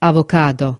avocado.